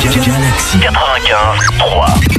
Galaxy 95 3.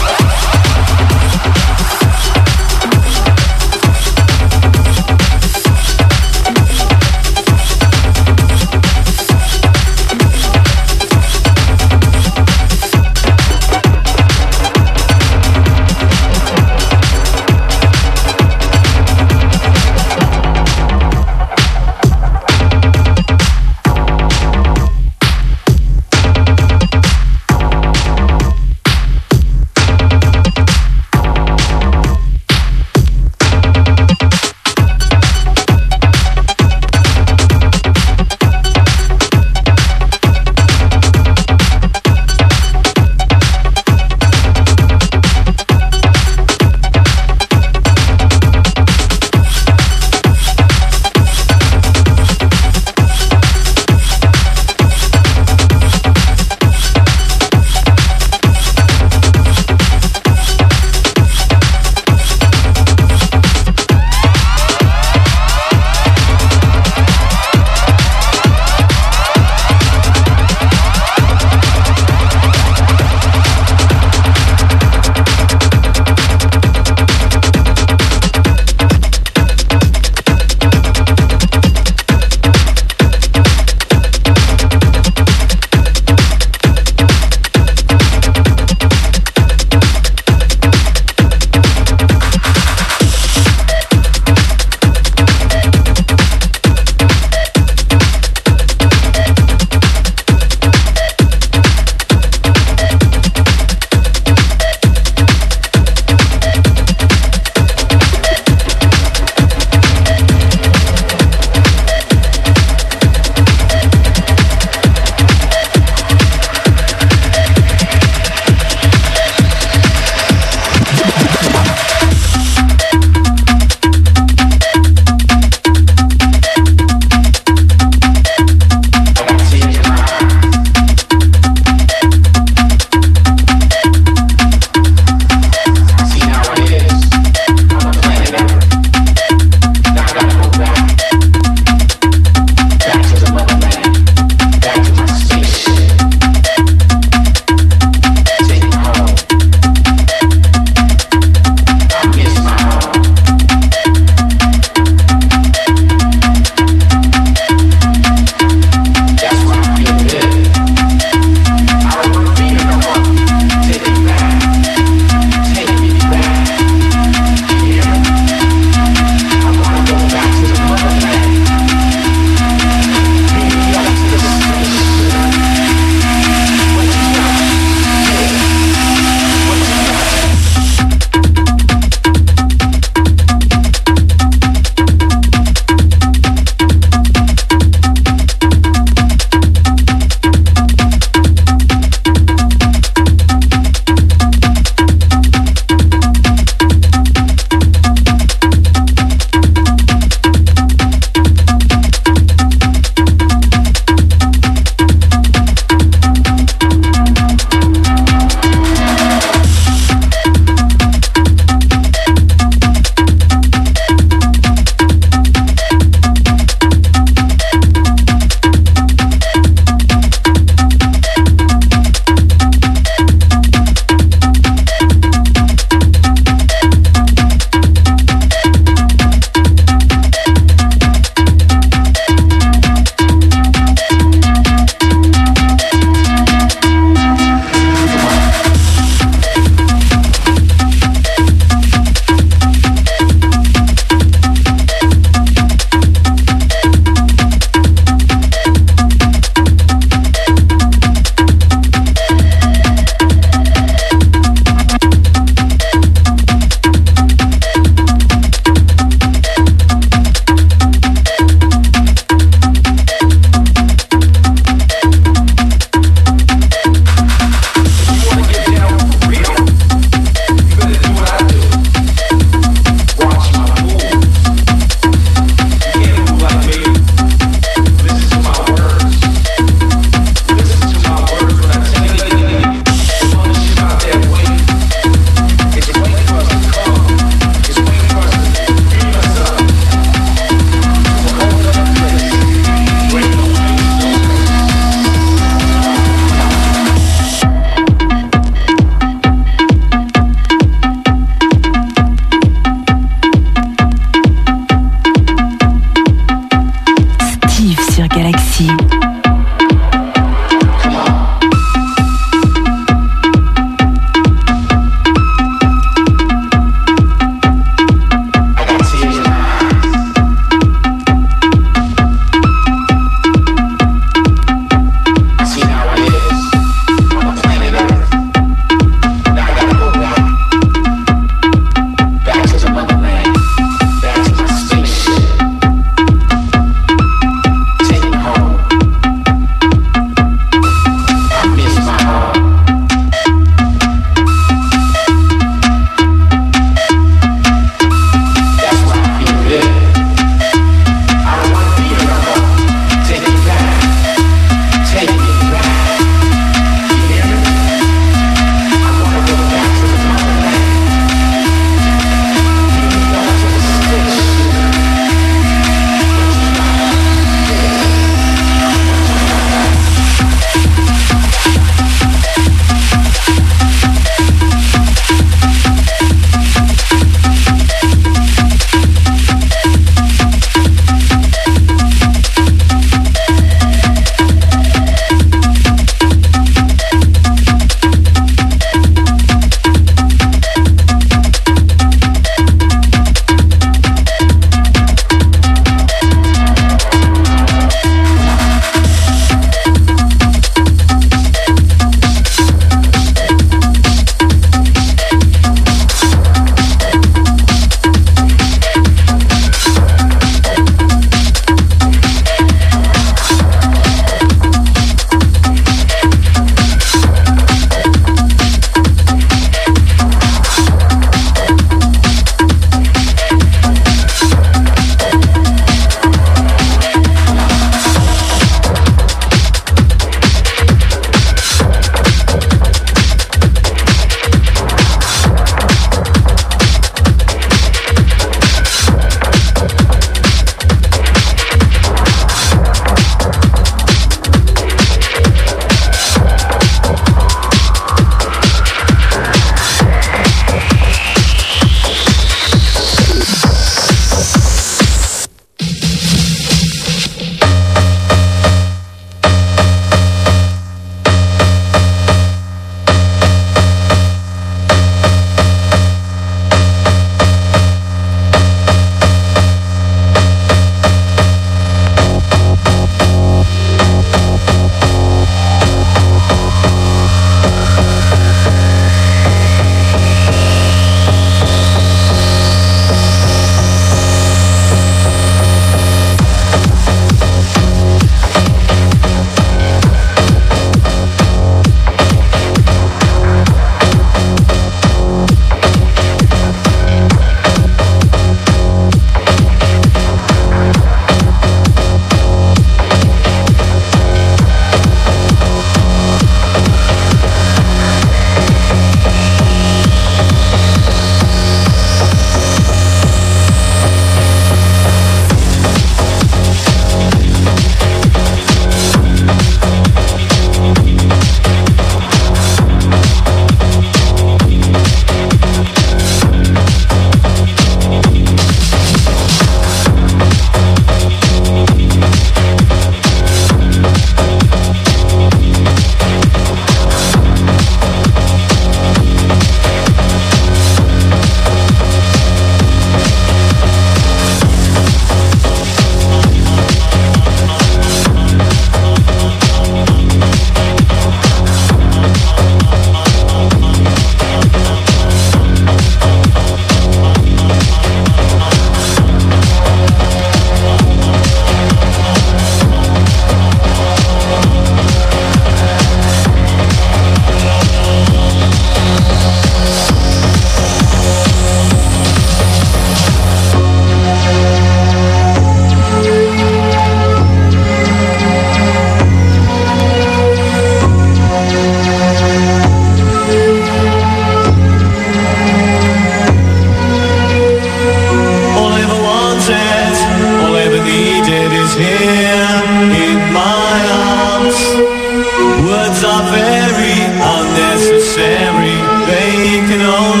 Are very unnecessary. They can only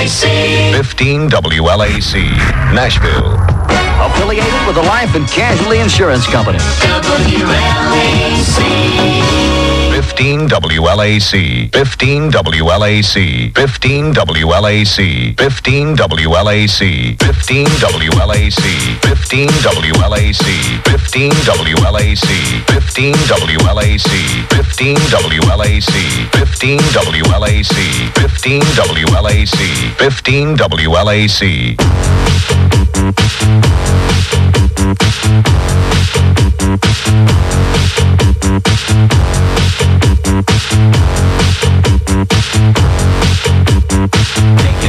WLAC. 15 WLAC, Nashville. Affiliated with the Life and Casualty Insurance Company. WLAC. 15 WLAC, 15 WLAC, 15 WLAC, 15 WLAC, 15 WLAC, 15 WLAC, 15 WLAC, 15 WLAC, 15 WLAC, 15 WLAC, 15 WLAC, 15 WLAC. Taking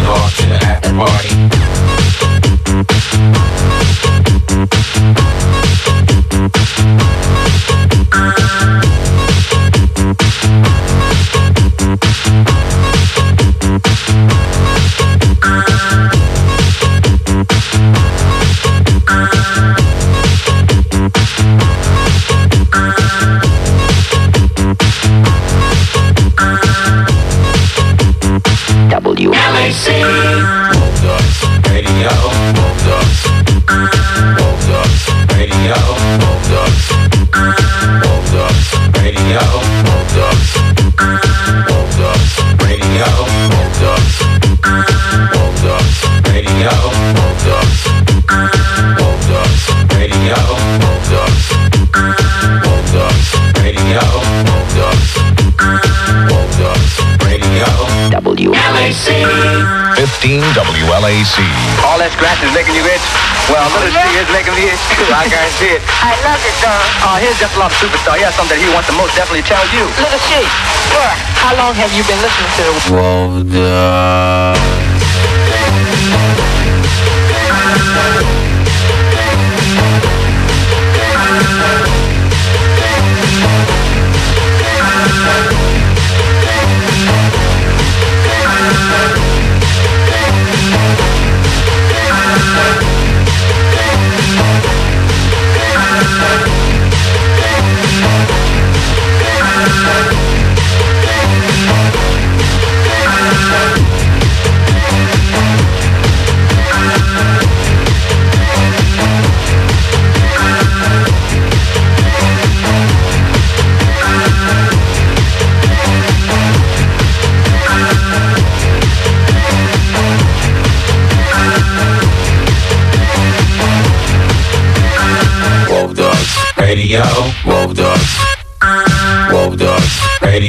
off to the after party. WLAC. All that scratching is making you itch? Well, little C is making me itch too. I guarantee it. I love it, Don. Oh, here's just a lot of superstar. He has something that he wants to most definitely tell you. Little G, where? How long have you been listening to?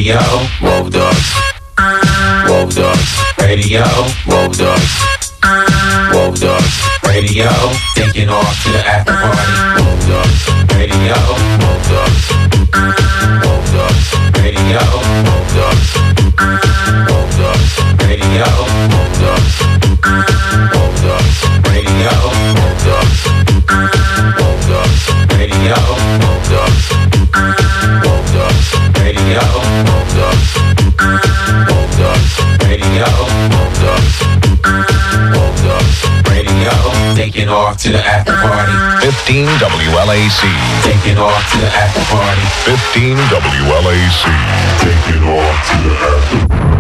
Radio. Whoa dogs. Whoa dogs radio. Whoa dogs. Whoa dogs radio. Taking off to the after party. Whoa dogs radio. Whoa dogs. Whoa dogs radio. Whoa off to the after party. 15 WLAC. Taking off to the after party. 15 WLAC. Taking off to the after